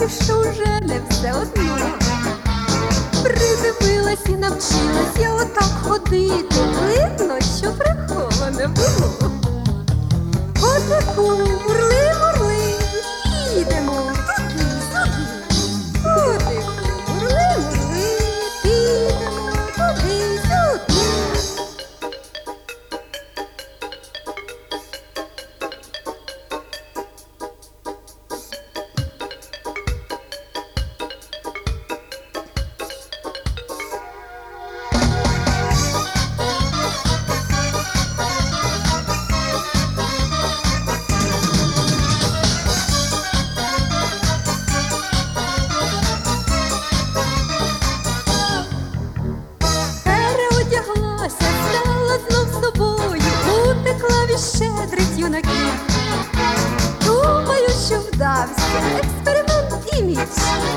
Бачиш, що вже не все одно. Придивилась і навчилась я отак ходити. Видно, що приховане було. Отаку Silence.